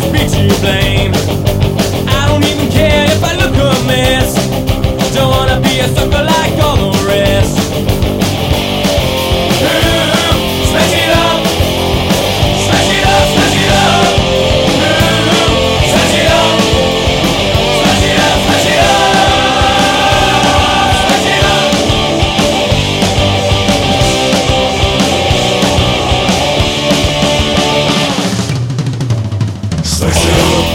must be to blame. sexy.